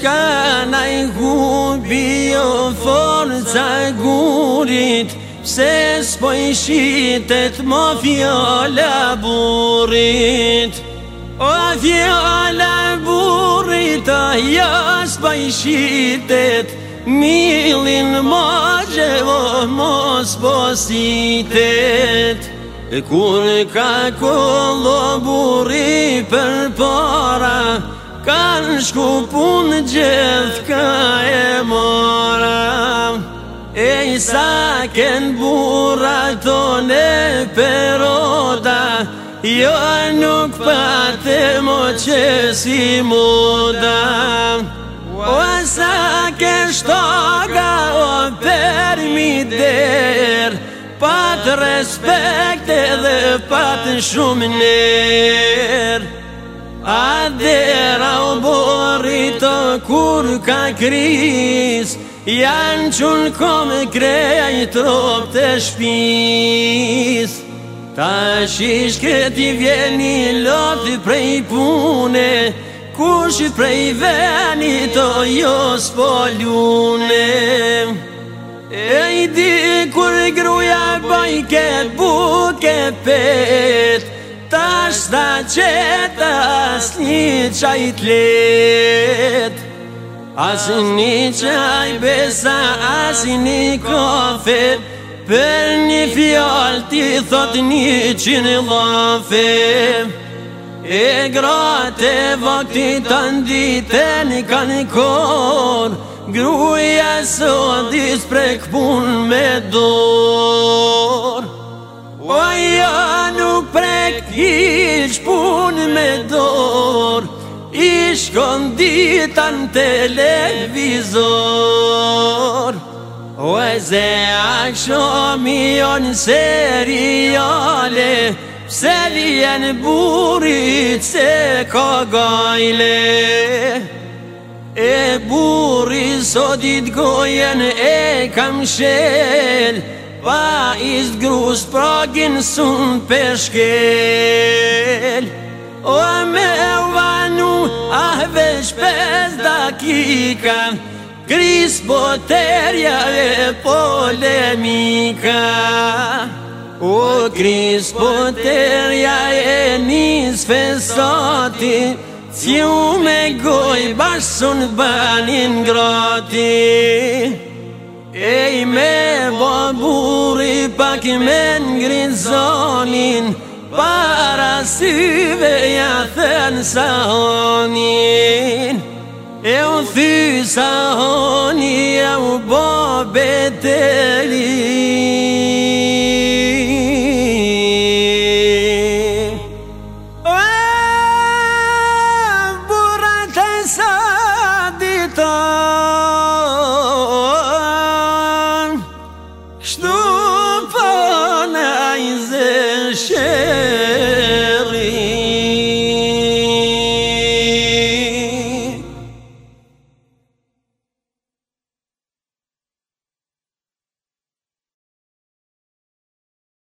qka na i gubi o forca gurit Se s'po i shitet mo fjolla burit O fjolla burit a ja s'po i shitet Milin mo gjevo mo s'po sitet E kur ka kollo buri për para Ka në shku punë gjithë ka e mora E i sa kënë burra këto në perota Jo a nuk pa të mo që si muda O a sa kënë shtoga o përmi der Patë respekt edhe pa shumë nërë A dhera o borito o kur ka kris Janë qënë komë i trop të shpis Ta shish këti vjeni loti prej pune Kush prej veni të jos po E i di kur gruja bajket buke petë ash da qet as një qajt let As një qaj besa, as një kofe Për një fjall ti thot një qinë lofe E grate vakti të ndite një kanë kor Gruja sot i sprek pun me dor Oj, oj, I pun me dor Ishkon ditan televizor O e ze a shomi o në seriale Se vjen burit se ka gajle E burit sotit gojen e kam pa izgrus progin sun peshkel O me vanu ah veç pes dakika Gris boterja e polemika O gris boterja e nis fesoti u me goj bash sun banin grati Ej me bo buri pak me ngrin zonin Para syve ja thën sa honin E u thysa honi ja u bo bete 谢。